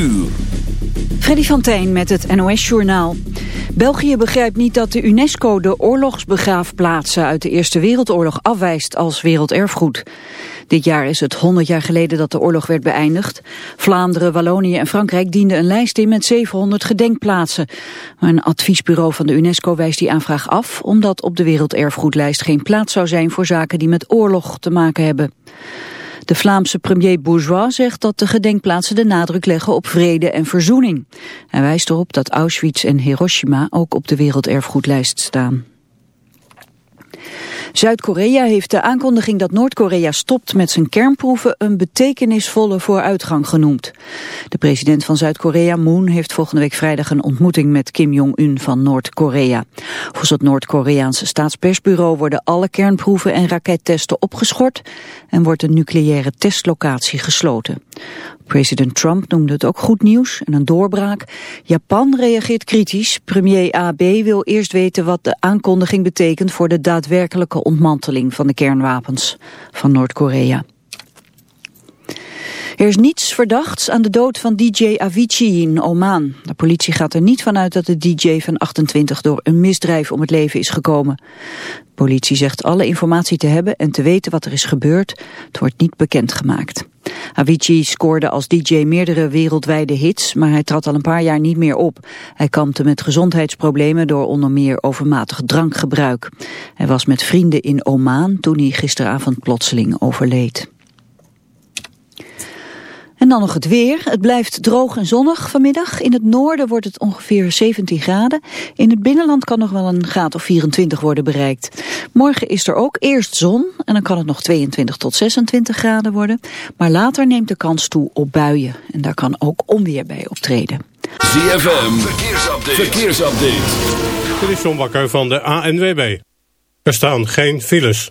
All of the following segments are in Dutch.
uur. Freddy van met het NOS-journaal. België begrijpt niet dat de UNESCO de oorlogsbegraafplaatsen uit de Eerste Wereldoorlog afwijst als werelderfgoed. Dit jaar is het 100 jaar geleden dat de oorlog werd beëindigd. Vlaanderen, Wallonië en Frankrijk dienden een lijst in met 700 gedenkplaatsen. Maar een adviesbureau van de UNESCO wijst die aanvraag af... omdat op de werelderfgoedlijst geen plaats zou zijn voor zaken die met oorlog te maken hebben. De Vlaamse premier Bourgeois zegt dat de gedenkplaatsen de nadruk leggen op vrede en verzoening. Hij wijst erop dat Auschwitz en Hiroshima ook op de werelderfgoedlijst staan. Zuid-Korea heeft de aankondiging dat Noord-Korea stopt met zijn kernproeven een betekenisvolle vooruitgang genoemd. De president van Zuid-Korea, Moon, heeft volgende week vrijdag een ontmoeting met Kim Jong-un van Noord-Korea. Volgens het Noord-Koreaanse staatspersbureau worden alle kernproeven en rakettesten opgeschort en wordt de nucleaire testlocatie gesloten. President Trump noemde het ook goed nieuws en een doorbraak. Japan reageert kritisch. Premier Abe wil eerst weten wat de aankondiging betekent voor de daadwerkelijke ontmanteling van de kernwapens van Noord-Korea. Er is niets verdachts aan de dood van DJ Avicii in Oman. De politie gaat er niet vanuit dat de DJ van 28 door een misdrijf om het leven is gekomen. De politie zegt alle informatie te hebben en te weten wat er is gebeurd. Het wordt niet bekendgemaakt. Avicii scoorde als DJ meerdere wereldwijde hits, maar hij trad al een paar jaar niet meer op. Hij kampte met gezondheidsproblemen door onder meer overmatig drankgebruik. Hij was met vrienden in Oman toen hij gisteravond plotseling overleed. En dan nog het weer. Het blijft droog en zonnig vanmiddag. In het noorden wordt het ongeveer 17 graden. In het binnenland kan nog wel een graad of 24 worden bereikt. Morgen is er ook eerst zon en dan kan het nog 22 tot 26 graden worden. Maar later neemt de kans toe op buien. En daar kan ook onweer bij optreden. ZFM, verkeersupdate. verkeersupdate. Dit is John Bakker van de ANWB. Er staan geen files.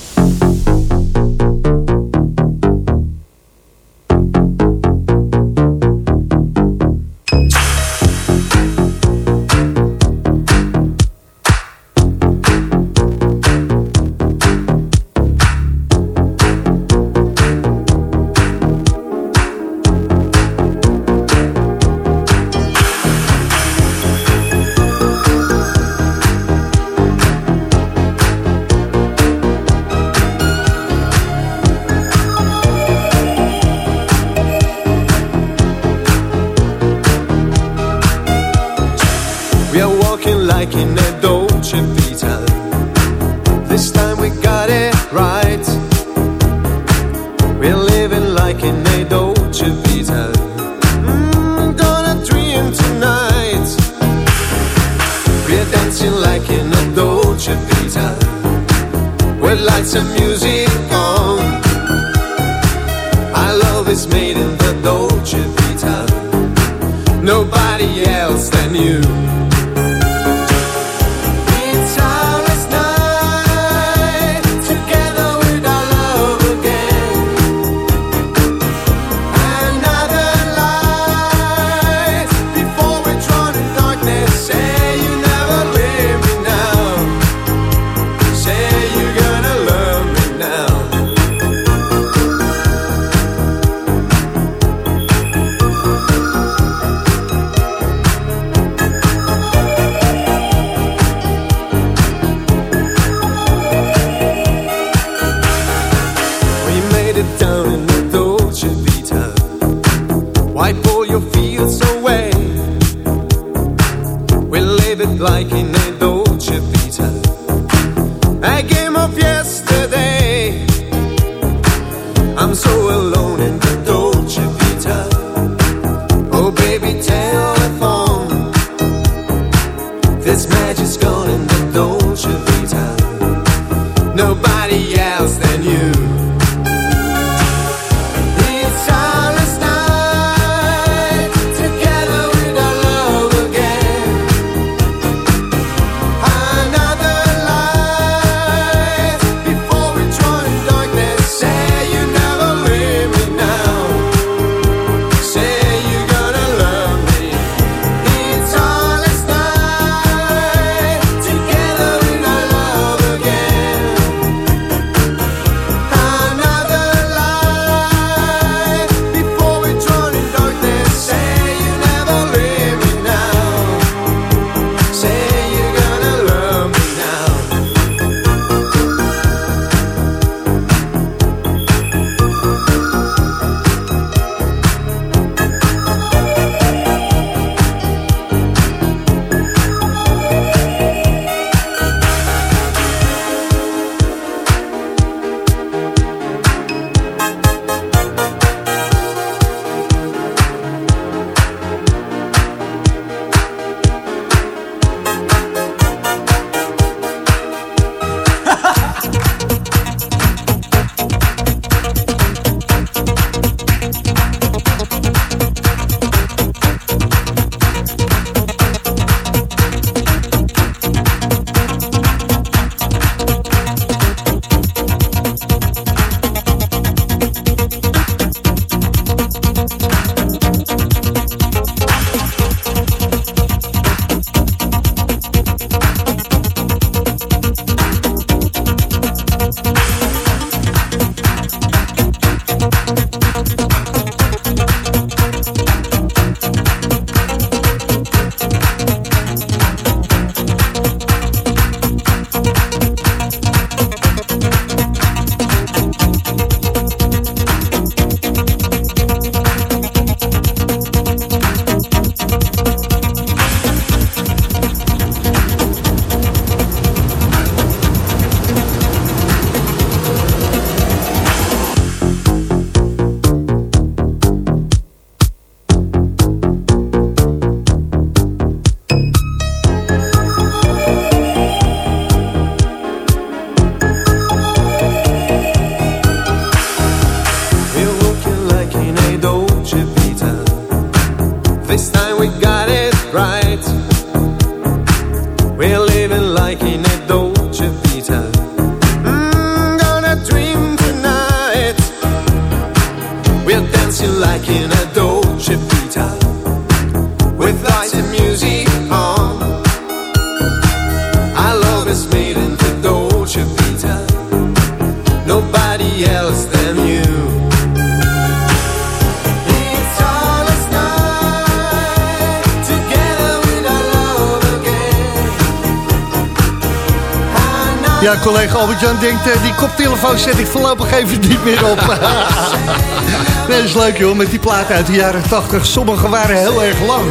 Albert-Jan denkt, eh, die koptelefoon zet ik voorlopig even niet meer op. nee, dat is leuk joh, met die platen uit de jaren 80. Sommige waren heel erg lang.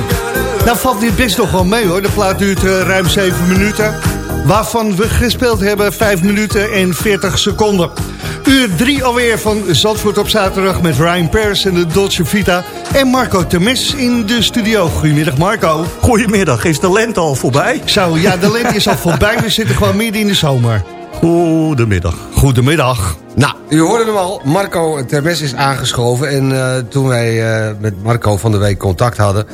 Nou valt dit best nog wel mee hoor. De plaat duurt eh, ruim 7 minuten. Waarvan we gespeeld hebben 5 minuten en 40 seconden. Uur 3 alweer van Zandvoort op zaterdag met Ryan Pers en de Dolce Vita. En Marco Temes in de studio. Goedemiddag Marco. Goedemiddag, is de lente al voorbij? Zo, ja, de lente is al voorbij. We zitten gewoon midden in de zomer. Goedemiddag. Goedemiddag. Nou, u hoorde hem al. Marco Termes is aangeschoven. En eh, toen wij eh, met Marco van de week contact hadden...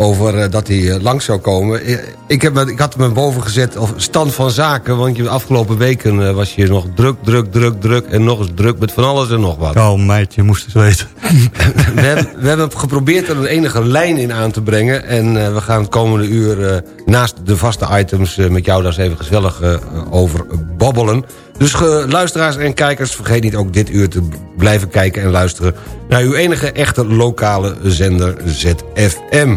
over eh, dat hij eh, langs zou komen... eh, ik, heb, ik had hem boven gezet of stand van zaken... want je, de afgelopen weken was je nog druk, druk, druk, druk... en nog eens druk met van alles en nog wat. Oh meid, je moest het weten. we, hebben, we hebben geprobeerd er een enige lijn in aan te brengen... en we gaan het komende uur naast de vaste items... met jou daar eens even gezellig over babbelen. Dus luisteraars en kijkers, vergeet niet ook dit uur te blijven kijken en luisteren... naar uw enige echte lokale zender ZFM.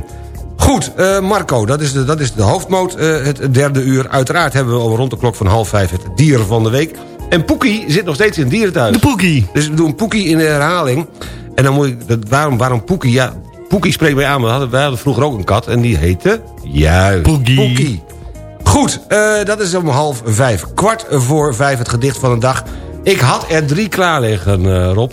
Goed, eh, Marco, dat is de, dat is de hoofdmoot, eh, het derde uur. Uiteraard hebben we al rond de klok van half vijf het dier van de week. En Poekie zit nog steeds in het dierenthuis. De Poekie. Dus we doen Poekie in de herhaling. En dan moet ik... dat- Waarom, waarom Poekie? Ja, Poekie spreekt mij aan. We hadden, wij hadden vroeger ook een kat. En die heette... Juist. Poekie. Goed, eh, dat is om half vijf. Kwart voor vijf het gedicht van de dag. Ik had er drie klaar liggen, Rob.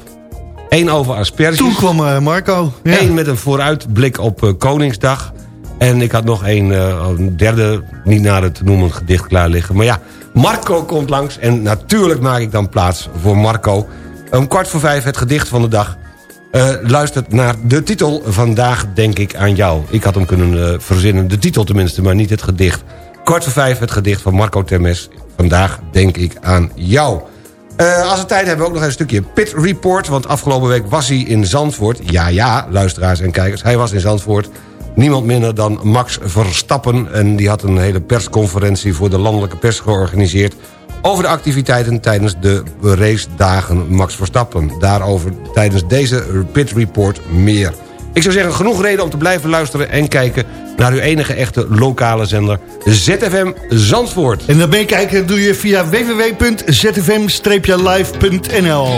Eén over asperges. Toen kwam eh, Marco. Ja. Eén met een vooruitblik op eh, Koningsdag. En ik had nog eh, een derde, niet nader te noemen, gedicht klaar liggen. Maar ja, Marco komt langs en natuurlijk maak ik dan plaats voor Marco. Om kwart voor vijf het gedicht van de dag. Eh, luistert naar de titel Vandaag denk ik aan jou. Ik had hem kunnen verzinnen, de titel tenminste, maar niet het gedicht. Kwart voor vijf het gedicht van Marco Termes. Vandaag denk ik aan jou. Eh, als we tijd hebben we ook nog een stukje Pit Report... want afgelopen week was hij in Zandvoort. Ja, ja, luisteraars en kijkers, hij was in Zandvoort. Niemand minder dan Max Verstappen. En die had een hele persconferentie voor de landelijke pers georganiseerd... over de activiteiten tijdens de racedagen Max Verstappen. Daarover tijdens deze Pit Report meer. Ik zou zeggen, genoeg reden om te blijven luisteren en kijken... naar uw enige echte lokale zender ZFM Zandvoort. En dan meekijken doe je via www.zfm-live.nl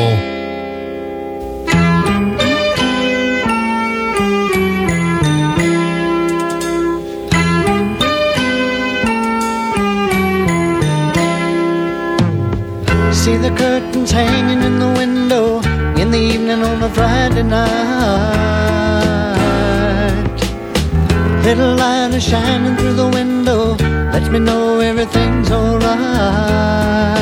See the curtains hanging in the window in the evening on a Friday night. Little light is shining through the window, lets me know everything's alright.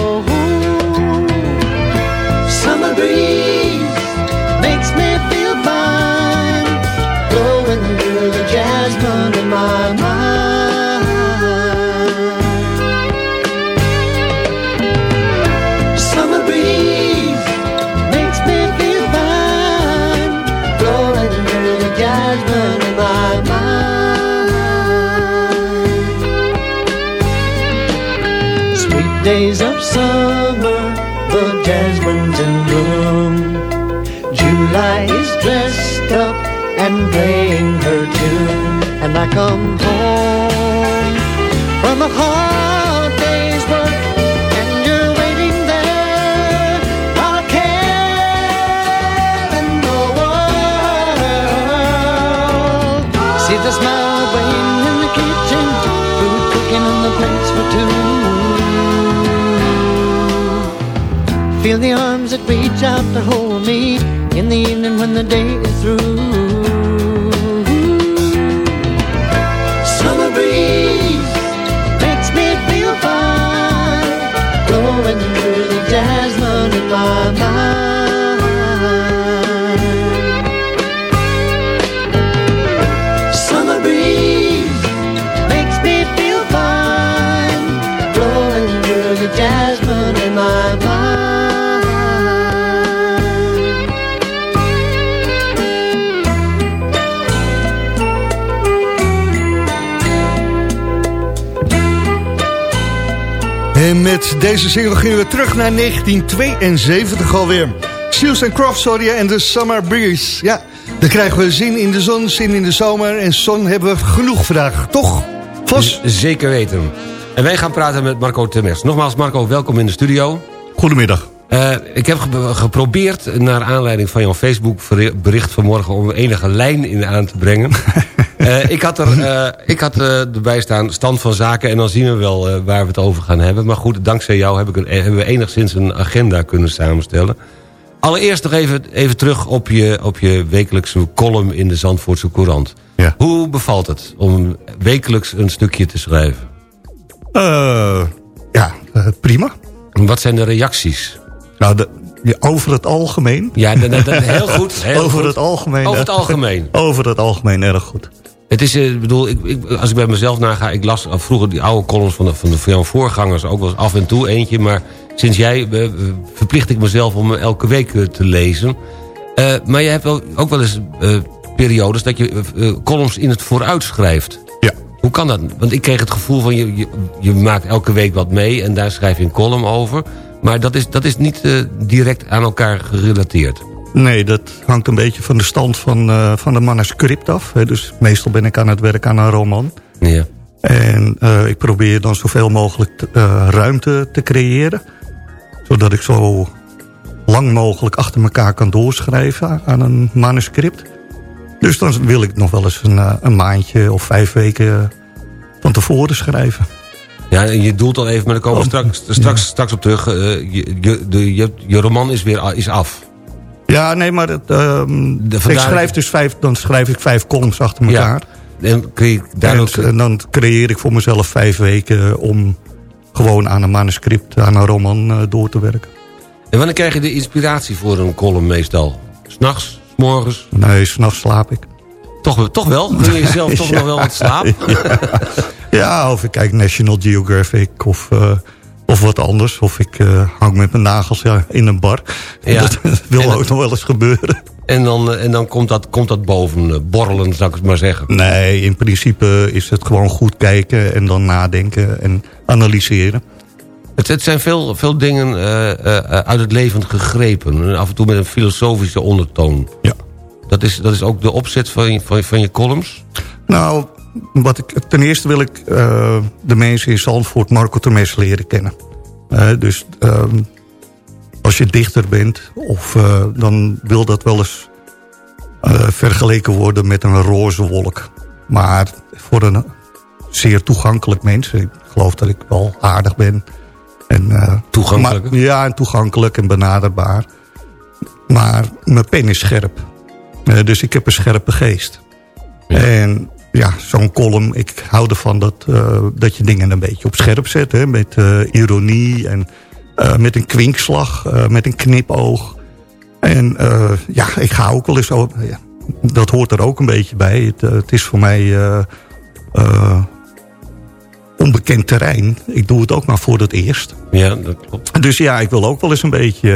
Days of summer, the jasmine's in bloom. July is dressed up and playing her tune, and I come home from a hard day's work, and you're waiting there, a care in the world. See the smile waiting in the kitchen, food cooking on the plates for two. Feel the arms that reach out to hold me in the evening when the day is through. Summer breeze makes me feel fine, blowing through the jasmine in my mind. En met deze single gingen we terug naar 1972 alweer. Seals and Crofts, sorry, en de Summer Breeze. Ja, dan krijgen we zin in de zon, zin in de zomer. En zon hebben we genoeg vandaag, toch? Vos? Zeker weten. En wij gaan praten met Marco Termes. Nogmaals, Marco, welkom in de studio. Goedemiddag. Eh, ik heb ge- geprobeerd, naar aanleiding van jouw Facebook-bericht vanmorgen... om enige lijn in aan te brengen. Eh, ik had, er, eh, ik had eh, erbij staan stand van zaken... en dan zien we wel waar we het over gaan hebben. Maar goed, dankzij jou heb ik een, hebben we enigszins een agenda kunnen samenstellen. Allereerst nog even, even terug op je, op je wekelijkse column in de Zandvoortse Courant. Ja. Hoe bevalt het om wekelijks een stukje te schrijven? Ja, prima. Wat zijn de reacties? Nou, de, Ja, over het algemeen. Ja, dat, dat- dat- heel goed. Heel over goed. het algemeen. Over het algemeen. Over het algemeen erg goed. Het is, eh, ik bedoel, ik, ik, als ik bij mezelf naga... ik las vroeger die oude columns van, de, van, de, van jouw voorgangers... ook wel eens af en toe eentje... maar sinds jij eh, eh, verplicht ik mezelf om elke week te lezen. Maar je hebt ook, ook wel eens periodes... dat je columns in het vooruit schrijft. Ja. Hoe kan dat? Want ik kreeg het gevoel van... je, je, je maakt elke week wat mee en daar schrijf je een column over... maar dat is, dat is niet direct aan elkaar gerelateerd. Nee, dat hangt een beetje van de stand van, eh, van de manuscript af. Hè. Dus meestal ben ik aan het werk aan een roman. Ja. En eh, ik probeer dan zoveel mogelijk te- eh, ruimte te creëren. Zodat ik zo lang mogelijk achter elkaar kan doorschrijven aan een manuscript. Dus dan wil ik nog wel eens een, een maandje of vijf weken van tevoren schrijven. Ja, en je doelt al even, maar daar komen we Oh, straks, straks, straks op terug. Je, je, de, je, je roman is weer is af. Ja, nee, maar het, ehm, De- ik schrijf dus vijf, dan schrijf ik vijf columns achter elkaar. En kun je daar En, en dan creëer ik voor mezelf vijf weken om gewoon aan een manuscript, aan een roman eh, door te werken. En wanneer krijg je de inspiratie voor een column meestal? S'nachts? S'morgens? Nee, s'nachts slaap ik. Toch, toch wel? Kun je jezelf toch nog wel wat slapen? Ja, of ik kijk National Geographic of, eh, of wat anders. Of ik eh, hang met mijn nagels ja, in een bar. Ja. Dat wil ook nog wel eens gebeuren. En dan, eh, en dan komt, dat, komt dat boven eh, borrelen, zou ik het maar zeggen. Nee, in principe is het gewoon goed kijken en dan nadenken en analyseren. Het, het zijn veel, veel dingen uit het leven gegrepen. En af en toe met een filosofische ondertoon. Ja. Dat is, dat is ook de opzet van je, van, van je columns? Nou, wat ik, ten eerste wil ik eh, de mensen in Zandvoort Marco Termes leren kennen. Eh, dus ehm, als je dichter bent, of, eh, dan wil dat wel eens vergeleken worden met een roze wolk. Maar voor een zeer toegankelijk mens, ik geloof dat ik wel aardig ben. En, Toegankelijk? maar- ja, en toegankelijk en benaderbaar. Maar mijn pen is scherp. Dus ik heb een scherpe geest. En ja, zo'n column, ik hou ervan dat, eh, dat je dingen een beetje op scherp zet. Hè, met eh, ironie en eh, met een kwinkslag, met een knipoog. En ja, ik ga ook wel eens... zo- ja, dat hoort er ook een beetje bij. Het, het is voor mij onbekend terrein. Ik doe het ook maar voor het eerst. Ja, dat klopt. Dus ja, ik wil ook wel eens een beetje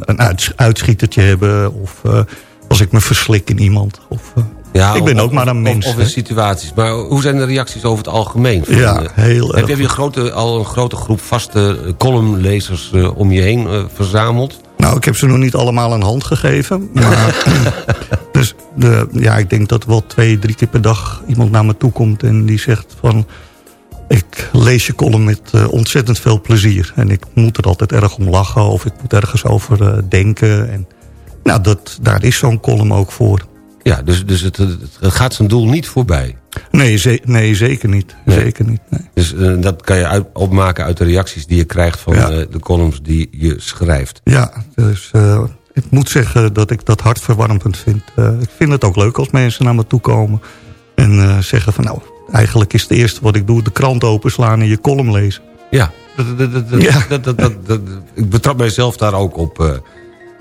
een uits- uitschietertje hebben. Of als ik me verslik in iemand. Of, Ja, ik ben of- ook maar een mens. Of, in situaties. Maar hoe zijn de reacties over het algemeen? Van, Ja, heel Heb, erg heb je een grote, al een grote groep vaste eh, columnlezers eh, om je heen eh, verzameld? Nou, ik heb ze nog niet allemaal een hand gegeven. Maar, dus de, ja, ik denk dat wel twee, drie keer per dag iemand naar me toe komt... en die zegt van... ik lees je column met ontzettend veel plezier. En ik moet er altijd erg om lachen of ik moet ergens over denken. En, nou, dat, daar is zo'n column ook voor. Ja, dus, dus het, het gaat zijn doel niet voorbij. Nee, ze- nee zeker niet. Nee. Zeker niet nee. Dus eh, dat kan je uit, opmaken uit de reacties die je krijgt... van Ja. eh, de columns die je schrijft. Ja, dus eh, ik moet zeggen dat ik dat hartverwarmend vind. Ik vind het ook leuk als mensen naar me toe komen. En zeggen van nou, eigenlijk is het eerste wat ik doe... de krant openslaan en je column lezen. Ja, dat, dat, dat, Ja. ik betrap mijzelf daar ook op.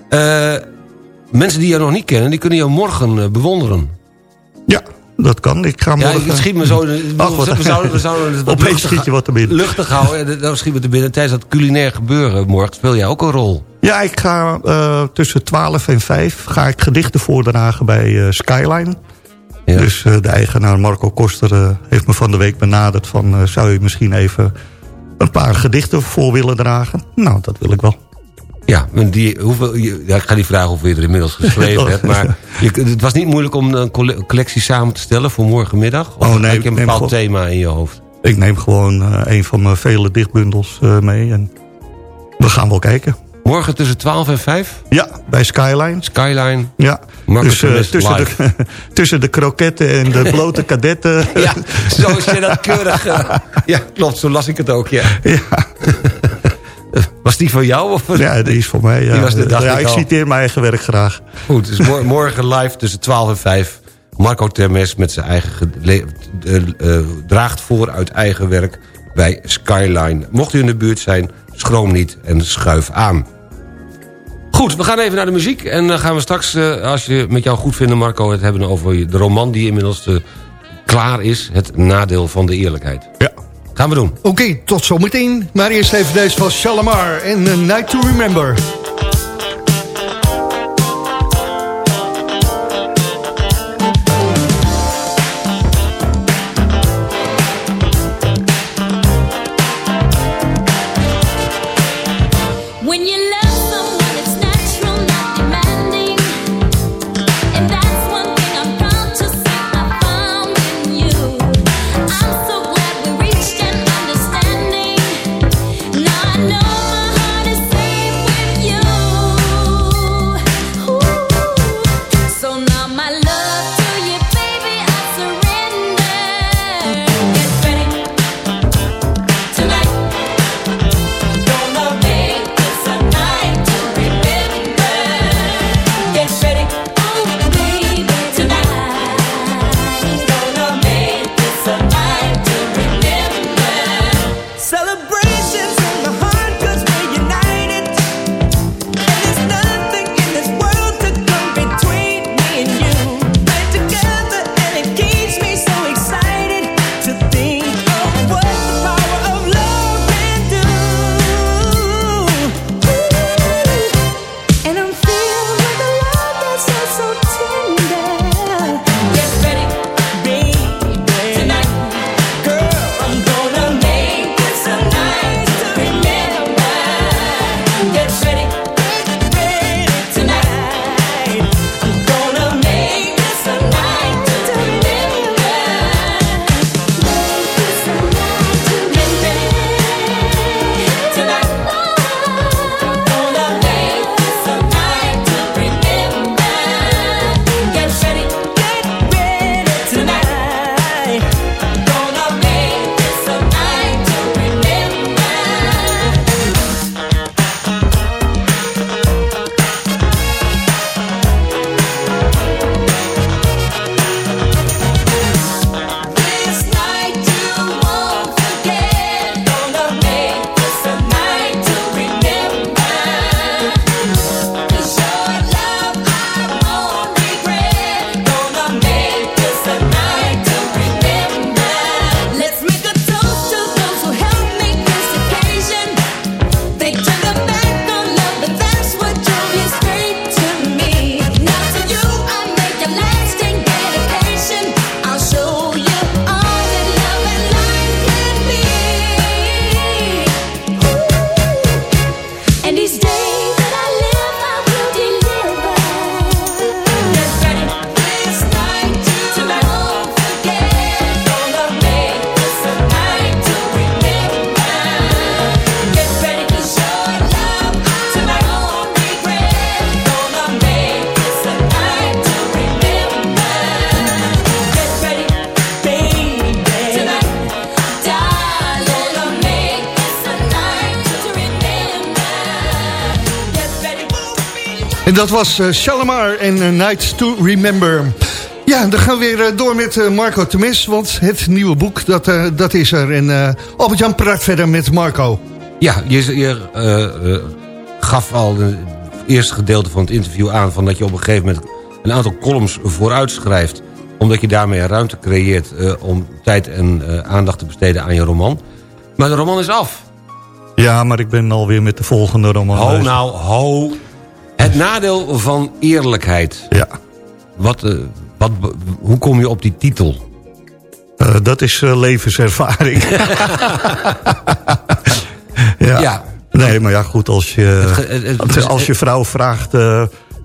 eh. Mensen die je nog niet kennen, die kunnen je morgen eh, bewonderen. Ja, dat kan. Ik ga Ja, het schiet me zo... ik bedoel, Ach, wat- we zouden, we zouden wat Opeens luchtig, schiet je wat te binnen. luchtig houden. en Dan schiet me te binnen. Tijdens dat culinair gebeuren morgen speel jij ook een rol. Ja, ik ga eh, tussen 12 en 5 ga ik gedichten voordragen bij eh, Skyline. Ja. Dus de eigenaar Marco Koster heeft me van de week benaderd van... zou je misschien even een paar gedichten voor willen dragen? Nou, dat wil ik wel. Ja, die, hoeveel, ja, ik ga niet vragen hoeveel je er inmiddels geschreven hebt. Maar je, het was niet moeilijk om een colle- collectie samen te stellen voor morgenmiddag? Of Oh, nee, heb je een bepaald thema in je hoofd? Ik neem gewoon eh, een van mijn vele dichtbundels eh, mee en we gaan wel kijken. Morgen tussen 12 en 5? Ja, bij Skyline. Skyline. Ja, dus eh, tussen, live. de, tussen de kroketten en de blote kadetten. Ja, zo is je dat keurig. ja, klopt, zo las ik het ook, ja. Ja. Was die van jou? Of? Ja, die is voor mij. Ja, Die was de dag ja ik citeer mijn eigen werk graag. Goed, dus mor- morgen live tussen 12 en 5. Marco Termes met zijn eigen eh, draagt voor uit eigen werk bij Skyline. Mocht u in de buurt zijn, schroom niet en schuif aan. Goed, we gaan even naar de muziek. En dan gaan we straks, eh, als je met jou goed vindt, Marco... het hebben over de roman die inmiddels eh, klaar is. Het nadeel van de eerlijkheid. Ja. Gaan we doen. Oké, tot zometeen. Maar eerst even deze van Shalamar en A Night to Remember. Dat was eh, Shalimar en A Night to Remember. Ja, dan gaan we weer eh, door met eh, Marco Temes, want het nieuwe boek, dat, eh, dat is er. En eh, Albert-Jan praat verder met Marco. Ja, je, je eh, eh, gaf al het eerste gedeelte van het interview aan... Van dat je op een gegeven moment een aantal columns vooruitschrijft... omdat je daarmee ruimte creëert eh, om tijd en eh, aandacht te besteden aan je roman. Maar de roman is af. Ja, maar ik ben alweer met de volgende roman Ho bezig. nou, ho. Nadeel van eerlijkheid. Ja, Wat, eh, wat, hoe kom je op die titel? eh, dat is eh, levenservaring. ja. Ja. Nee, maar ja, goed, als je, ge- het- het- als je vrouw vraagt...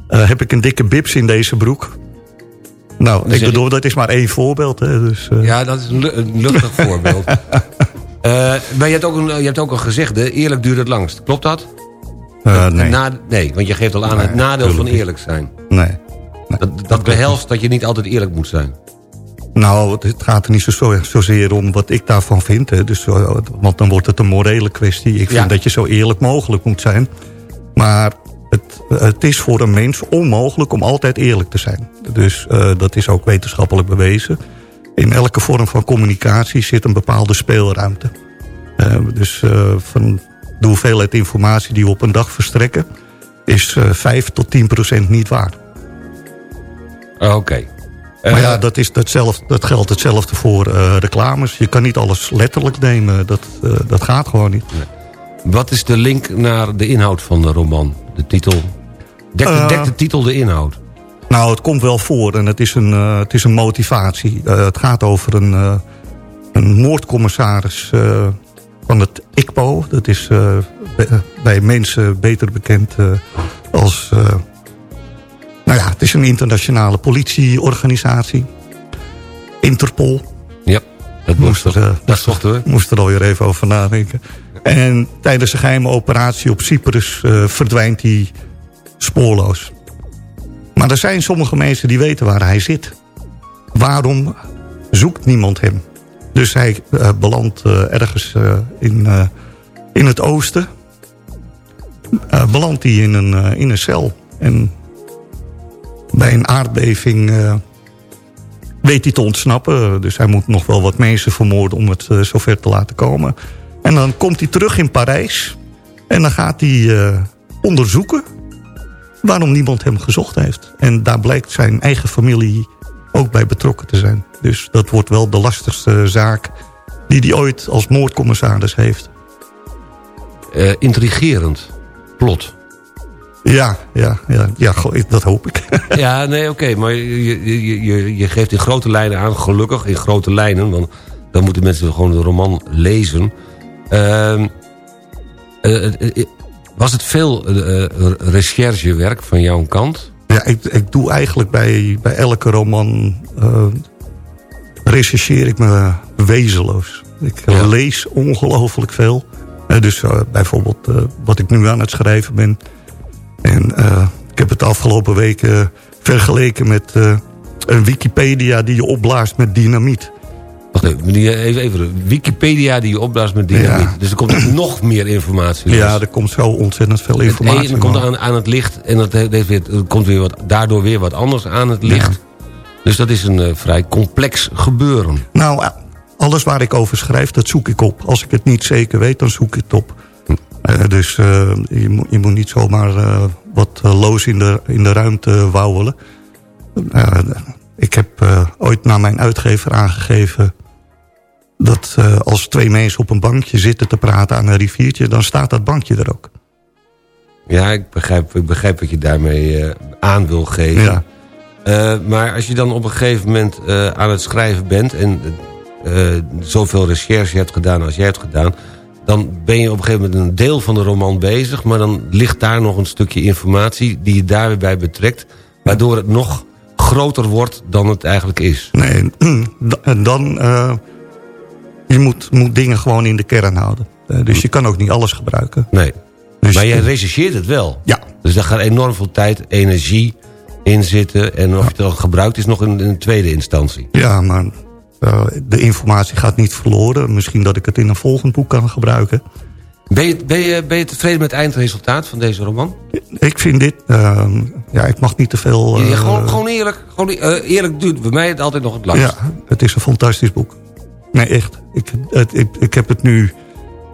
heb ik een dikke bips in deze broek? Nou, ik bedoel, dat is maar één voorbeeld. Hè, dus, Ja, dat is een, lu- een luchtig voorbeeld. Maar je hebt, ook een, je hebt ook een gezegde, eerlijk duurt het langst. Klopt dat? Eh, nee, Na, nee, want je geeft al aan Nee, het nadeel van eerlijk zijn. nee. Dat, dat behelst dat je niet altijd eerlijk moet zijn. Nou, het- gaat er niet zo, zo, zozeer om wat ik daarvan vind. Hè. Dus, eh, want dan wordt het een morele kwestie. Ik vind Ja. dat je zo eerlijk mogelijk moet zijn. Maar het, het is voor een mens onmogelijk om altijd eerlijk te zijn. Dus eh, dat is ook wetenschappelijk bewezen. In elke vorm van communicatie zit een bepaalde speelruimte. Dus van de hoeveelheid informatie die we op een dag verstrekken... is eh 5 tot 10 procent niet waar. Oké. Maar ja, dat, is datzelfde, dat geldt hetzelfde voor eh, reclames. Je kan niet alles letterlijk nemen. Dat, eh, dat gaat gewoon niet. Wat is de link naar de inhoud van de roman? De titel? Dekt de, Eh. dekt de titel de inhoud? Nou, het komt wel voor en het is een, eh, het is een motivatie. Eh, het gaat over een, eh, een moordcommissaris eh, van het ICPO. Dat is eh, bij- mensen beter bekend eh, als... eh, nou ja, het is een internationale politieorganisatie. Interpol. Ja, dat Moest er, dat zochten we. moest er alweer even over nadenken. En tijdens een geheime operatie op Cyprus verdwijnt hij spoorloos. Maar er zijn sommige mensen die weten waar hij zit. Waarom zoekt niemand hem? Dus hij eh, belandt eh, ergens eh, in, in het oosten. Belandt hij in een, in een cel. En bij een aardbeving weet hij te ontsnappen. Dus hij moet nog wel wat mensen vermoorden om het zover te laten komen. En dan komt hij terug in Parijs. En dan gaat hij onderzoeken waarom niemand hem gezocht heeft. En daar blijkt zijn eigen familie ook bij betrokken te zijn. Dus dat wordt wel de lastigste zaak die hij ooit als moordcommissaris heeft. Eh, intrigerend. Plot. Ja, ja, ja, ja dat hoop ik. Ja, nee, oké. maar je, je, je, je geeft in grote lijnen aan, gelukkig in grote lijnen... want dan moeten mensen gewoon de roman lezen. Ehm, eh, eh, was het veel recherchewerk van jouw kant? Ja, ik, ik doe eigenlijk bij, bij elke roman... eh, rechercheer ik me wezenloos. Ik Ja. lees ongelooflijk veel. Eh, dus eh, bijvoorbeeld wat ik nu aan het schrijven ben. En ik heb het de afgelopen weken vergeleken met een Wikipedia... die je opblaast met dynamiet. Wacht even, even, even. Wikipedia die je opblaast met dynamiet. Ja. Dus er komt nog meer informatie. los. Ja, er komt zo ontzettend veel Het informatie. ene komt man. aan, aan het licht en dat heeft weer, er komt weer wat, daardoor weer wat anders aan het licht. Dus dat is een eh, vrij complex gebeuren. Nou, eh, alles waar ik over schrijf, dat zoek ik op. Als ik het niet zeker weet, dan zoek ik het op. Eh, dus je, moet, je moet niet zomaar wat loos in de, in de ruimte wauwelen. Ik heb ooit naar mijn uitgever aangegeven... dat eh, als twee mensen op een bankje zitten te praten aan een riviertje... dan staat dat bankje er ook. Ja, ik begrijp, ik begrijp wat je daarmee eh, aan wil geven. Ja. Eh, maar als je dan op een gegeven moment aan het schrijven bent... en zoveel recherche hebt gedaan als jij hebt gedaan... dan ben je op een gegeven moment een deel van de roman bezig... maar dan ligt daar nog een stukje informatie die je daar weer bij betrekt... waardoor het nog groter wordt dan het eigenlijk is. Nee, en dan... je moet, moet dingen gewoon in de kern houden. Eh, dus je kan ook niet alles gebruiken. Nee. Dus, maar jij rechercheert het wel. Ja. Dus daar gaat enorm veel tijd, energie in zitten... en of je het dan gebruikt is nog in, in tweede instantie. Ja, maar eh, de informatie gaat niet verloren. Misschien dat ik het in een volgend boek kan gebruiken. Ben je, ben, je, ben je tevreden met het eindresultaat van deze roman? Ik vind dit... eh, ja, ik mag niet te veel... Ja, eh, gewoon, gewoon eerlijk. Gewoon, eerlijk duurt bij mij het altijd nog het langst. ja, het is een fantastisch boek. Nee, echt. Ik, het, ik, ik heb het nu...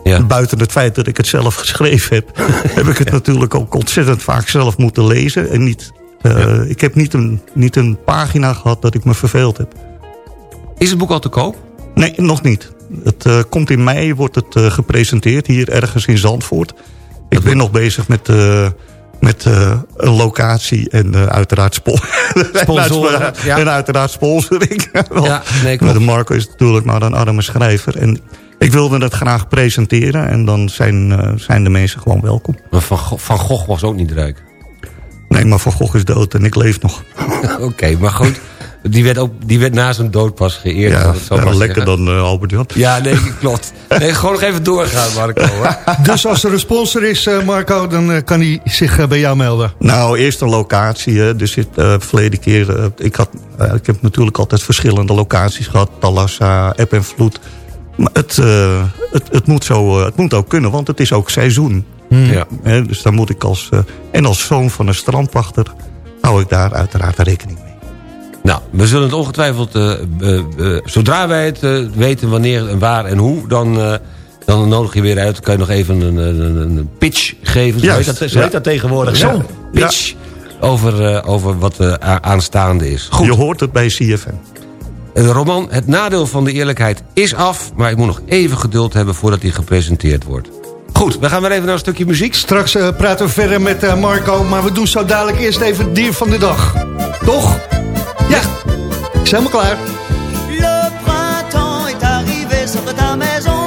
Ja. Buiten het feit dat ik het zelf geschreven heb... heb ik het natuurlijk ook ontzettend vaak zelf moeten lezen. En niet, eh, Ik heb niet een, niet een pagina gehad dat ik me verveeld heb. Is het boek al te koop? Nee, nog niet. Het eh, komt in mei, wordt het eh, gepresenteerd hier ergens in Zandvoort. Ik ben nog bezig met, met eh, een locatie en eh, uiteraard spo Sponsoren, en, ja. en uiteraard sponsoring. Ja, nee, de Marco is natuurlijk maar een arme schrijver. En ik wilde het graag presenteren en dan zijn, eh, zijn de mensen gewoon welkom. Maar Van, Go- van Gogh was ook niet rijk. Nee, maar Van Gogh is dood en ik leef nog. Oké, maar goed. Die werd, ook, die werd na zijn dood pas geëerd. Ja, zo ja, lekker zeggen. dan eh, Albert Jan. Ja, nee, klopt. Nee, gewoon nog even doorgaan, Marco. Hè? Dus als er een sponsor is, eh, Marco, dan eh, kan hij zich bij jou melden. Nou, eerst een locatie. Hè. Dus het eh, verleden keer... ik, had, ik heb natuurlijk altijd verschillende locaties gehad. Talassa, App en Vloed. Maar het, eh, het, het, moet zo, eh, het moet ook kunnen, want het is ook seizoen. Ja. Hè, dus dan moet ik als... eh, en als zoon van een strandwachter... hou ik daar uiteraard rekening mee. Nou, we zullen het ongetwijfeld... eh, eh, zodra wij het weten wanneer en waar en hoe... dan Dan nodig je weer uit, dan kan je nog even een, een, een- pitch geven. Zo heet dat, zo ja. heet dat tegenwoordig. Ja. Zo, pitch. Over, over wat aanstaande is. Goed. Je hoort het bij CFM. De roman Het Nadeel van de Eerlijkheid is af... maar ik moet nog even geduld hebben voordat hij gepresenteerd wordt. Goed, we gaan weer even naar een stukje muziek. Straks eh, praten we verder met eh, Marco, maar we doen zo dadelijk eerst even het dier van de dag. Toch? Ja, is helemaal klaar. Le printemps est arrivé sur ta maison.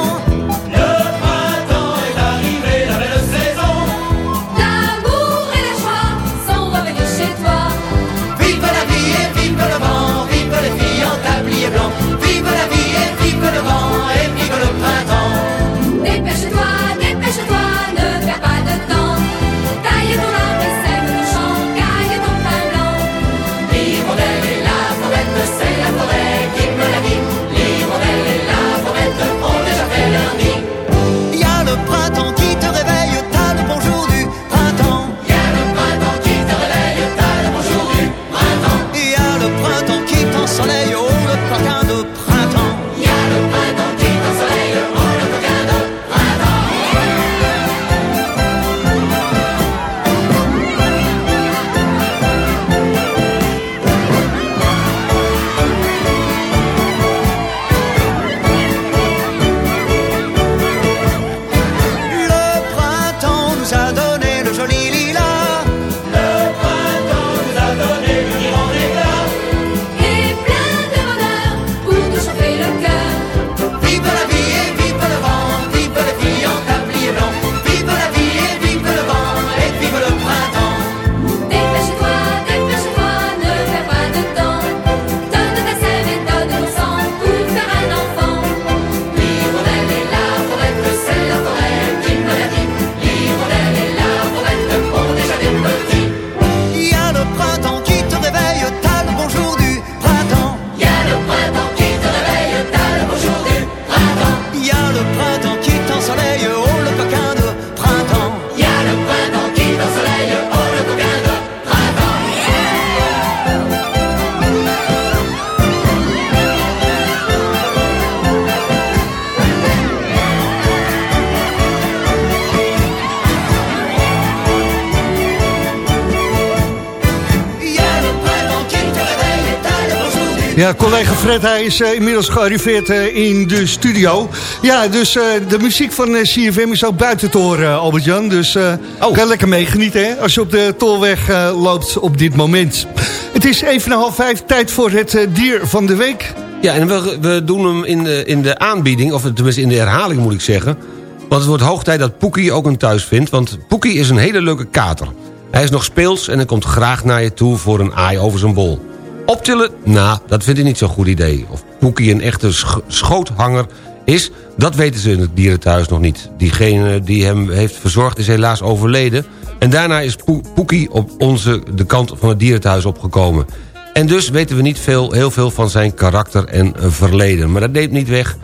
Ja, collega Fred, hij is eh, inmiddels gearriveerd eh, in de studio. Ja, dus eh, de muziek van CFM is ook buiten te horen, Albert-Jan. Dus eh kan lekker meegenieten hè, als je op de tolweg loopt op dit moment. Het is even en half vijf, tijd voor het dier van de week. Ja, en we, we doen hem in de, in de aanbieding, of tenminste in de herhaling moet ik zeggen. Want het wordt hoog tijd dat Poekie ook een thuis vindt. Want Poekie is een hele leuke kater. Hij is nog speels en hij komt graag naar je toe voor een aai over zijn bol. Optillen? Nou, dat vind ik niet zo'n goed idee. Of Poekie een echte sch- schoothanger is, dat weten ze in het dierenthuis nog niet. Diegene die hem heeft verzorgd is helaas overleden. En daarna is Poe- Poekie op onze, de kant van het dierenthuis opgekomen. En dus weten we niet veel, heel veel van zijn karakter en eh, verleden. Maar dat neemt niet weg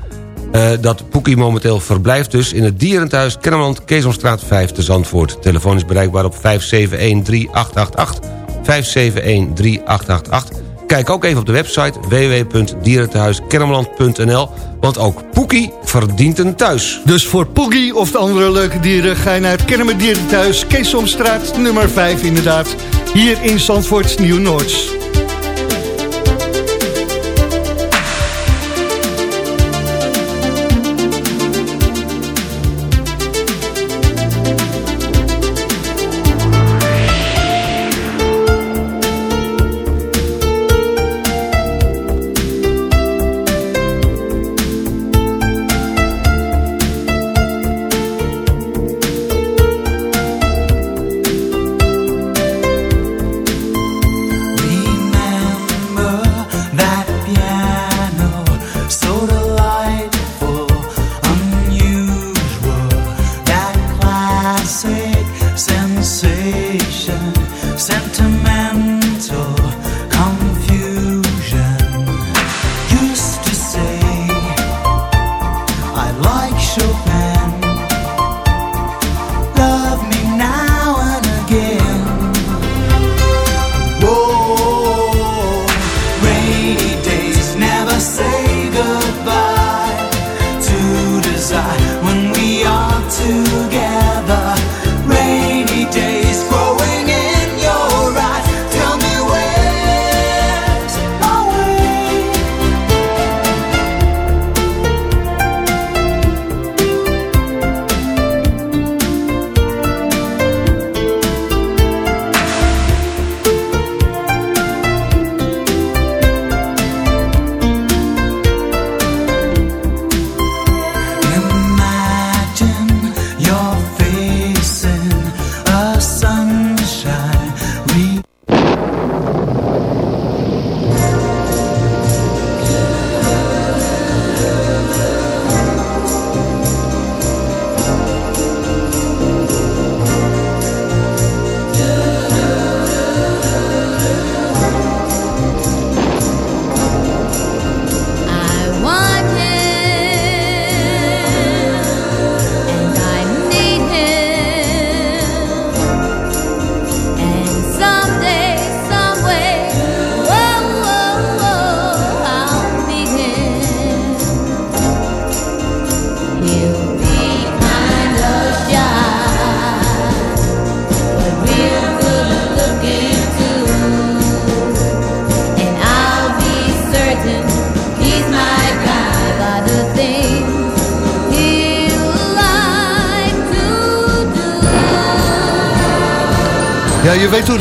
eh, dat Poekie momenteel verblijft dus in het dierenthuis Kennemerland, Keesomstraat 5 te Zandvoort. Telefoon is bereikbaar op 571-3888. 571-3888. Kijk ook even op de website www.dierentehuiskennemerland.nl want ook Poekie verdient een thuis. Dus voor Poggy of de andere leuke dieren ga je naar het Kennemer Dierenthuis, Keesomstraat nummer 5 inderdaad. Hier in Zandvoort, Nieuw-Noords.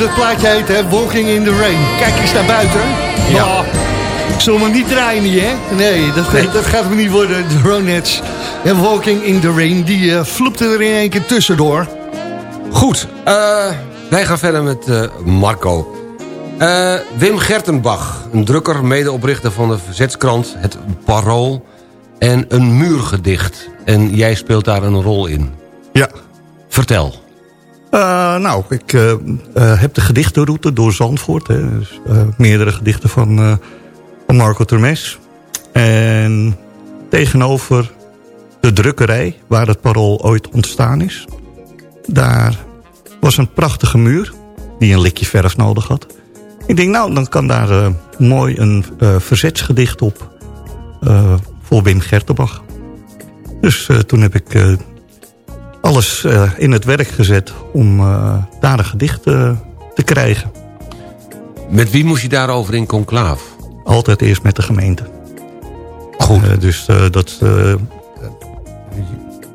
Dat plaatje heet, hè? Walking in the Rain. Kijk eens naar buiten. Ja. ik zal me niet draaien, hè? Nee, dat, dat gaat me niet worden. De Ronettes en Walking in the Rain, die uh, er in één keer tussendoor. Goed, eh, wij gaan verder met eh, Marco. Eh, Wim Gertenbach, een drukker, medeoprichter van de verzetskrant Het Parool... en een muurgedicht. En jij speelt daar een rol in. Ja. Vertel. Nou, ik eh, eh, heb de gedichtenroute door Zandvoort. Hè, dus, eh, meerdere gedichten van, Marco Termes. En tegenover de drukkerij, waar het parool ooit ontstaan is... daar was een prachtige muur die een likje verf nodig had. Ik denk, nou, dan kan daar mooi een verzetsgedicht op voor Wim Gertenbach. Dus toen heb ik alles eh, in het werk gezet om eh, daar een gedicht eh, te krijgen. Met wie moest je daarover in conclaaf? Altijd eerst met de gemeente. Goed. Dus dat,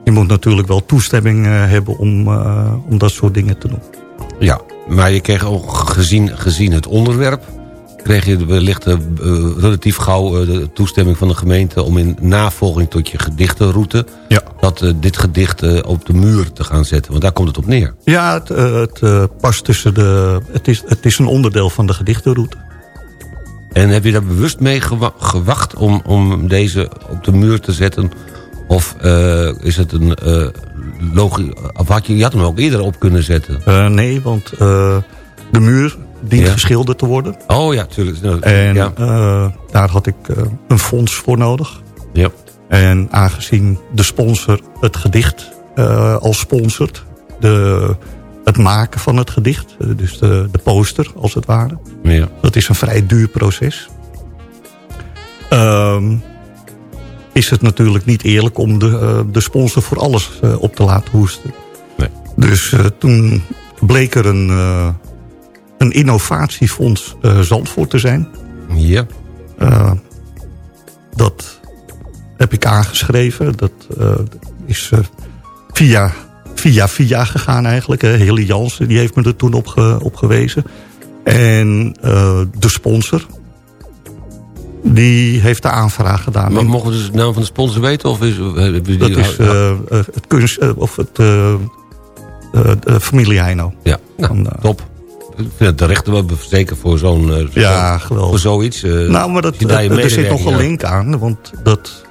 je moet natuurlijk wel toestemming hebben om, om dat soort dingen te doen. Ja, maar je kreeg ook gezien, gezien het onderwerp... kreeg je wellicht eh, eh, relatief gauw eh, de toestemming van de gemeente... om in navolging tot je gedichtenroute... Ja. dat dit gedicht op de muur te gaan zetten. Want daar komt het op neer. Ja, het, het past tussen de... Het is, het is een onderdeel van de gedichtenroute. En heb je daar bewust mee gewa- gewacht om, om deze op de muur te zetten? Of is het een logisch... Of had je, je had hem ook eerder op kunnen zetten. Nee, want de muur dient Ja. geschilderd te worden. Oh ja, tuurlijk. Nou, En ja. eh, daar had ik eh, een fonds voor nodig. ja. En aangezien de sponsor het gedicht eh, al sponsort... De, het maken van het gedicht, dus de, de poster als het ware... ja. dat is een vrij duur proces... Ehm, is het natuurlijk niet eerlijk om de, de sponsor voor alles op te laten hoesten. Nee. Dus toen bleek er een, een innovatiefonds eh, Zandvoort te zijn... Ja. Uh, dat heb ik aangeschreven. Dat uh, is uh, via, via via gegaan eigenlijk. Hilly Jansen die heeft me er toen op, ge, op gewezen. En de sponsor... die heeft de aanvraag gedaan. Maar mogen we dus de naam van de sponsor weten? Of is, dat is het kunst... of het familie Heino. Ja, nou, Van, top. Ik vind het terecht wel zeker voor zo'n uh, ja, geweldig. voor zoiets. Uh, nou, maar dat, er zit nog een link aan. Want dat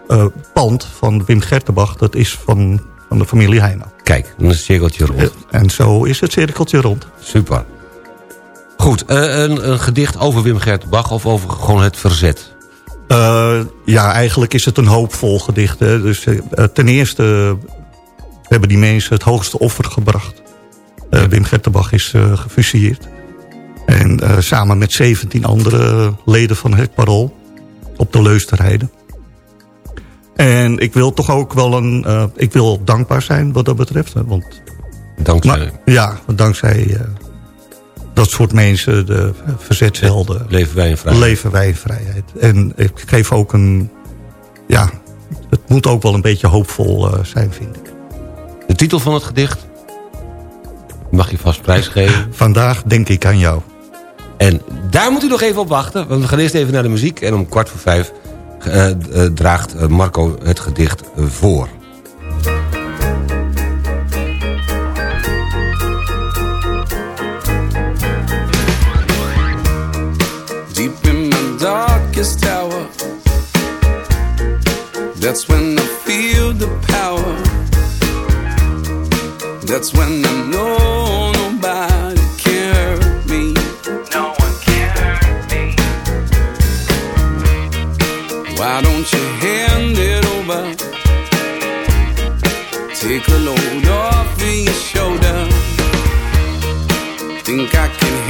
pand van Wim Gertenbach... dat is van, van de familie Heino. Kijk, het cirkeltje rond. En zo is het cirkeltje rond. Super. Goed, een, een, gedicht over Wim Gertenbach... of over gewoon het verzet? ja, eigenlijk is het een hoopvol gedicht. Hè. Dus ten eerste hebben die mensen het hoogste offer gebracht. Uh, Wim Gertenbach is gefusilleerd. En uh, samen met 17 andere leden van het Parool op de Leus te rijden. En ik wil toch ook wel een... ik wil dankbaar zijn wat dat betreft. Hè, want, dankzij? Maar, ja, dankzij dat soort mensen, de verzetshelden... Leven wij in vrijheid. Leven wij in vrijheid. En ik geef ook een... Ja, het moet ook wel een beetje hoopvol zijn, vind ik. De titel van het gedicht? Mag je vast prijsgeven. Vandaag denk ik aan jou. En daar moet u nog even op wachten. Want we gaan eerst even naar de muziek. En om kwart voor vijf uh, uh, draagt Marco het gedicht voor. Deep in my darkest hour That's when I feel the power That's when I know Why don't you hand it over? Take a load off of your shoulder. Think I can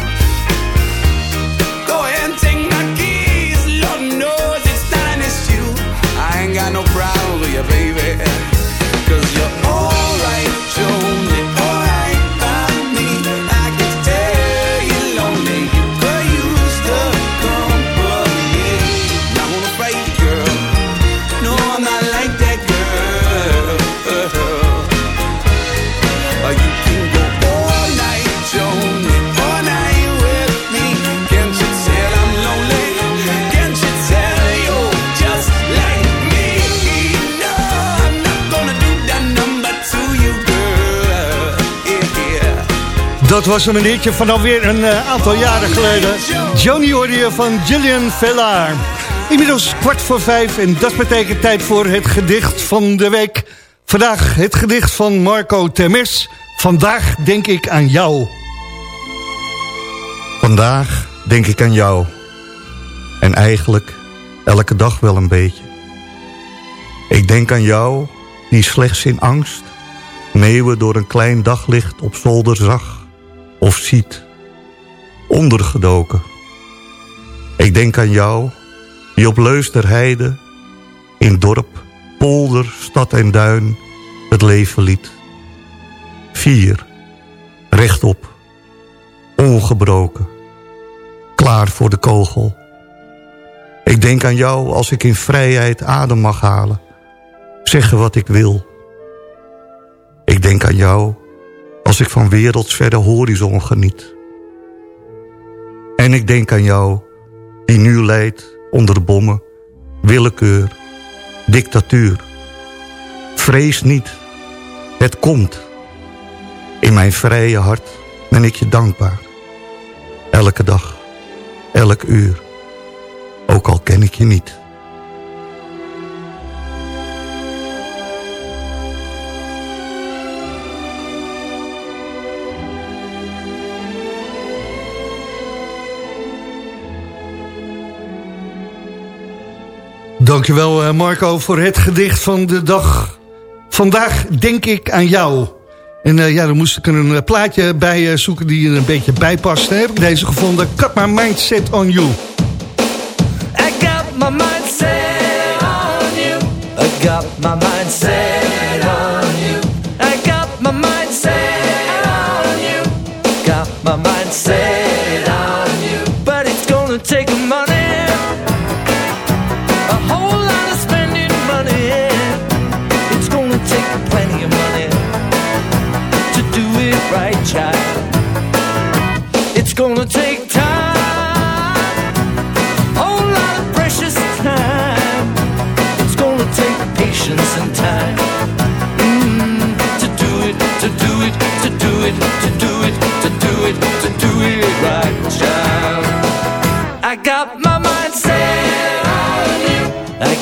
Cause you're Dat was een meneertje van alweer een eh, aantal jaren geleden. Johnny hoorde van Gillian Vellaar. Inmiddels kwart voor vijf en dat betekent tijd voor het gedicht van de week. Vandaag het gedicht van Marco Temes. Vandaag denk ik aan jou. Vandaag denk ik aan jou. En eigenlijk elke dag wel een beetje. Ik denk aan jou die slechts in angst... meeuwen door een klein daglicht op zolder zag of ziet. Ondergedoken. Ik denk aan jou die op Leusderheide... in dorp, polder, stad en duin het leven liet. Vier. Rechtop. Ongebroken. Klaar voor de kogel. Ik denk aan jou als ik in vrijheid adem mag halen. Zeggen wat ik wil. Ik denk aan jou als ik van werelds verre horizon geniet. En ik denk aan jou die nu leidt onder bommen, willekeur, dictatuur. Vrees niet, het komt. In mijn vrije hart ben ik je dankbaar. Elke dag, elk uur, ook al ken ik je niet. Dankjewel eh, Marco voor het gedicht van de dag. Vandaag denk ik aan jou. En eh, ja, dan moest ik er een eh, plaatje bij zoeken die er een beetje bij past. Heb ik deze gevonden. Cut my mindset on you. I got my mind set on you. I got my mind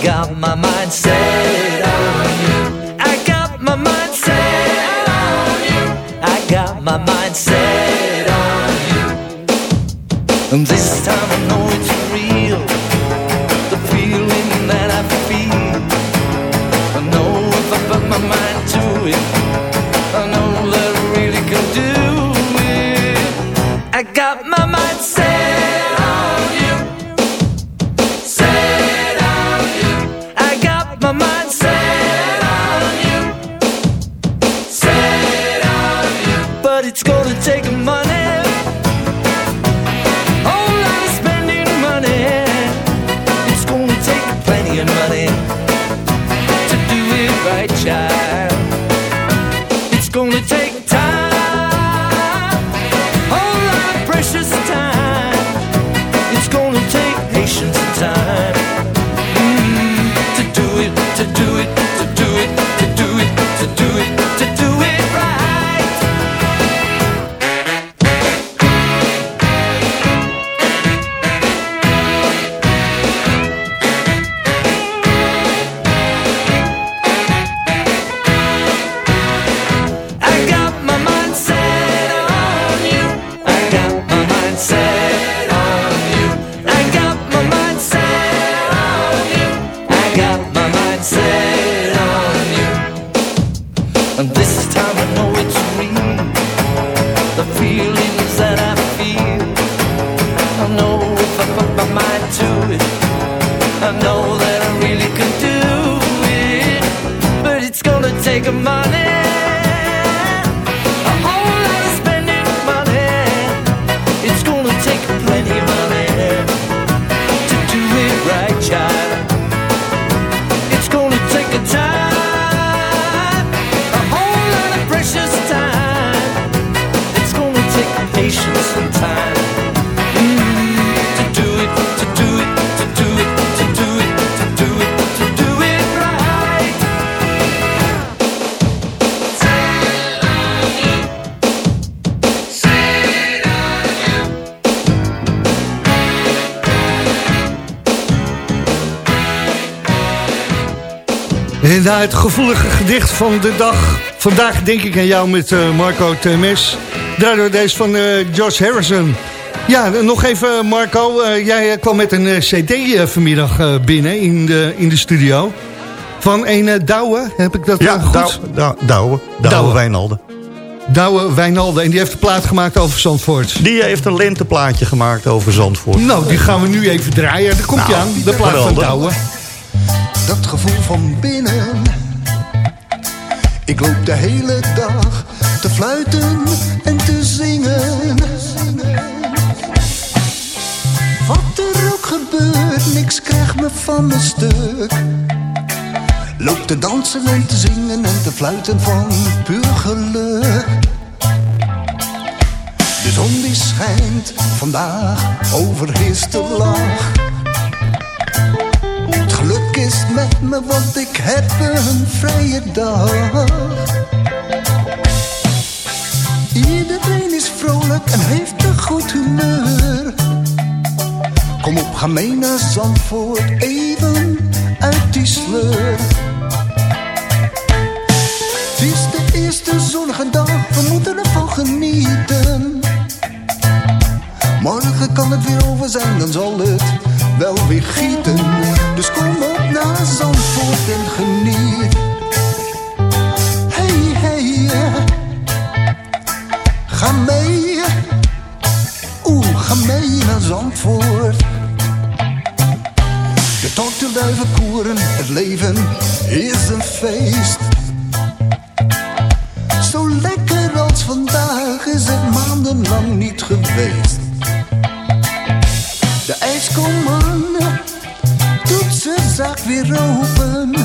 got my mind set on you. I got my mind set on you. I got my mind set on you. And this time I know it's real. The feeling that I feel. I know if I put my mind to it, money. Na het gevoelige gedicht van de dag. Vandaag denk ik aan jou met eh, Marco Temes. Daardoor deze van George Harrison. Ja, nog even Marco. eh, jij kwam met een cd vanmiddag binnen in de, in de studio. Van een uh, Douwe, heb ik dat Ja, goed? Douwe, Douwe, Douwe, Douwe. Wijnalden. Douwe Wijnalde. En die heeft een plaat gemaakt over Zandvoort. Die heeft een lenteplaatje gemaakt over Zandvoort. Nou, die gaan we nu even draaien. Daar komt Nou, je aan, de plaat van. Douwe. Dat gevoel van binnen. Ik loop de hele dag te fluiten en te zingen. Wat er ook gebeurt, niks krijgt me van mijn stuk. Loop te dansen en te zingen en te fluiten van puur geluk. De zon die schijnt vandaag, overheerst de lach. Is met me, want ik heb een vrije dag. Iedereen is vrolijk en heeft een goed humeur. Kom op, ga mee naar Zandvoort, even uit die sleur. Het is de eerste zonnige dag, we moeten ervan genieten. Morgen kan het weer over zijn, dan zal het wel weer gieten. Dus kom op naar Zandvoort en geniet. Hey, hey, eh. ga mee. Oeh, ga mee naar Zandvoort. De tortelduiven koeren, het leven is een feest. Zo lekker als vandaag is het maandenlang niet geweest. De zaak weer open.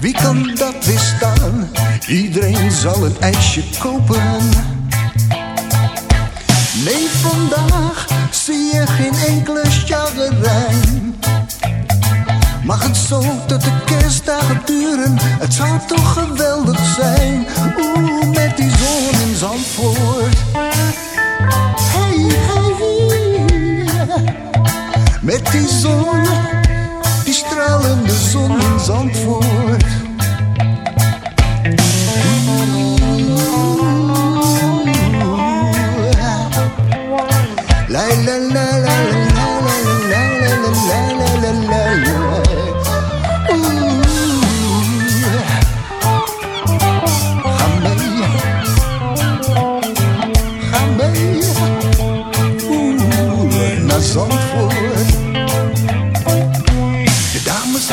Wie kan dat weerstaan? Iedereen zal een ijsje kopen. Nee, vandaag zie je geen enkele chagrijn. Mag het zo tot de kerstdagen duren? Het zou toch geweldig zijn. Oeh, met die zon in Zandvoort. Hey, hey. Met die zon de zon in Zandvoort.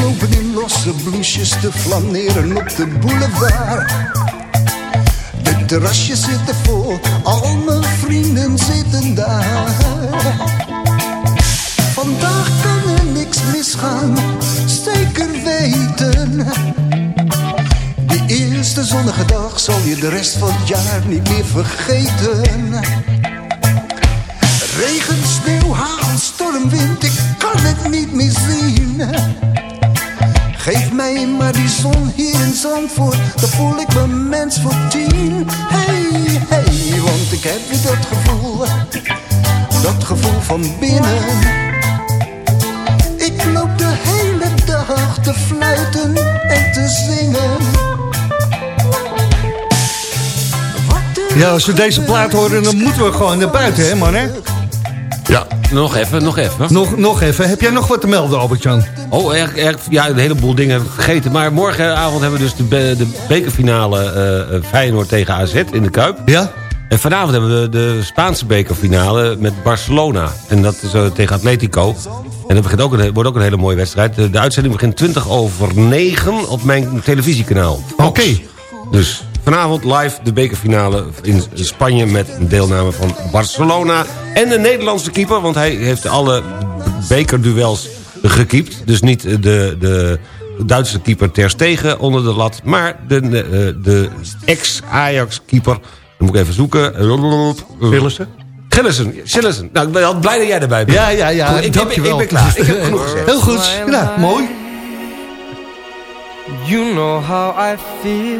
Lopen in losse bloesjes te flaneren op de boulevard. De terrasjes zitten vol, al mijn vrienden zitten daar. Vandaag kan er niks misgaan, zeker weten. Die eerste zonnige dag zal je de rest van het jaar niet meer vergeten. Regen, sneeuw, hagel, stormwind, ik kan het niet meer zien. Geef mij maar die zon hier in Zandvoort, dan voel ik me mens voor tien. Hey, hey, want ik heb weer dat gevoel, dat gevoel van binnen. Ik loop de hele dag te fluiten en te zingen. Ja, als we deze plaat horen, dan moeten we gewoon naar buiten, hè man, hè? Nog even, nog even. Nog, nog even. Heb jij nog wat te melden, Albert-Jan? Oh, erg, erg, ja, een heleboel dingen vergeten. Maar morgenavond hebben we dus de, be- de bekerfinale eh, eh, Feyenoord tegen AZ in de Kuip. Ja. En vanavond hebben we de Spaanse bekerfinale met Barcelona. En dat is eh, tegen Atletico. En dat begint ook een, wordt ook een hele mooie wedstrijd. De, de uitzending begint 20 over 9 op mijn televisiekanaal. Oké. Dus vanavond live de bekerfinale in Spanje... met een deelname van Barcelona. En de Nederlandse keeper, want hij heeft alle bekerduels gekiept. Dus niet de, de Duitse keeper Ter Stegen onder de lat... maar de, eh, de ex-Ajax-keeper... Dan moet ik even zoeken. Gillissen? Gillissen, Gillissen. Nou, ik ben al blij dat jij erbij bent. Ja, ja, ja, Goed, ik, ben- ik ben klaar. Ik heb genoeg gezegd. Heel goed. Ja, mooi. You know how I feel.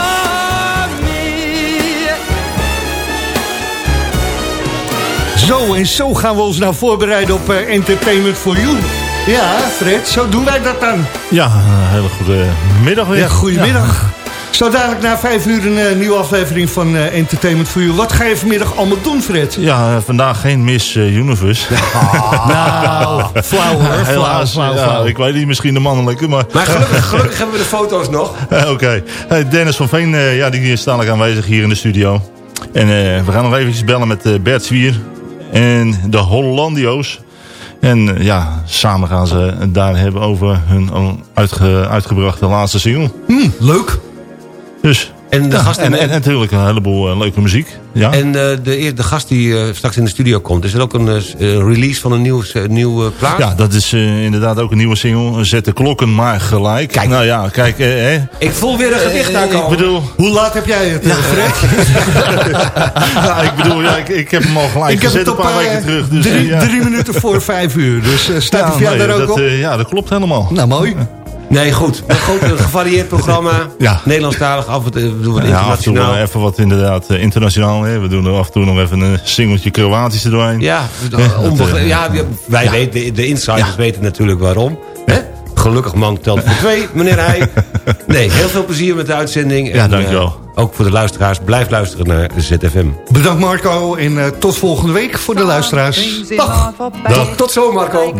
Zo en zo gaan we ons nou voorbereiden op eh, Entertainment for You. Ja, Fred, zo doen wij dat dan. Ja, een hele goede middag weer. Ja, goedemiddag. Zo dadelijk na vijf uur een eh, nieuwe aflevering van eh, Entertainment for You. Wat ga je vanmiddag allemaal doen, Fred? Ja, vandaag geen Miss Universe. Nou, flauw hoor, flauw, Helaas, flauw, ja, flauw. ik weet niet, misschien de mannelijke, maar... Maar gelukkig, gelukkig hebben we de foto's nog. Oké. Hey, Dennis van Veen, eh, ja, die is dadelijk aanwezig hier in de studio. En eh, we gaan nog eventjes bellen met Bert Zwier en de Hollandio's. En eh, ja, samen gaan ze het daar hebben over hun uitge- uitgebrachte laatste single. Hm, leuk. Dus. En de Ja, gasten- en, en, en natuurlijk een heleboel eh, leuke muziek. Ja. En eh, de, de gast die eh, straks in de studio komt... is er ook een release van een nieuw, nieuwe plaat? Ja, dat is inderdaad ook een nieuwe single. Zet de klokken maar gelijk. Kijk. Nou ja, kijk. hè. Ik voel weer een gedicht Eh, aankomen. Ik bedoel... Hoe laat heb jij het, Fred? ja, ik bedoel, ja, ik, ik heb hem al gelijk Ik heb het een paar weken terug. Dus, drie, ja. drie minuten voor vijf uur. Dus staat Ja, via nee, daar ook dat, op? ja, dat klopt helemaal. Nou, mooi. Nee, goed. Een groot een gevarieerd programma. Ja. Nederlandstalig, af en toe doen we het Ja, af en toe internationaal. wel even wat inderdaad eh, internationaal. Hè. We doen er af en toe nog even een singeltje Kroatisch er doorheen. Ja, dat, onbegre- eh, ja, wij ja. weten, de, de insiders weten natuurlijk waarom. Hè? Gelukkig man telt voor twee, meneer Heij. Nee, heel veel plezier met de uitzending. Ja, En, dankjewel. eh, ook voor de luisteraars, blijf luisteren naar ZFM. Bedankt Marco en eh, tot volgende week voor de luisteraars. Dag. Dag. Tot zo Marco.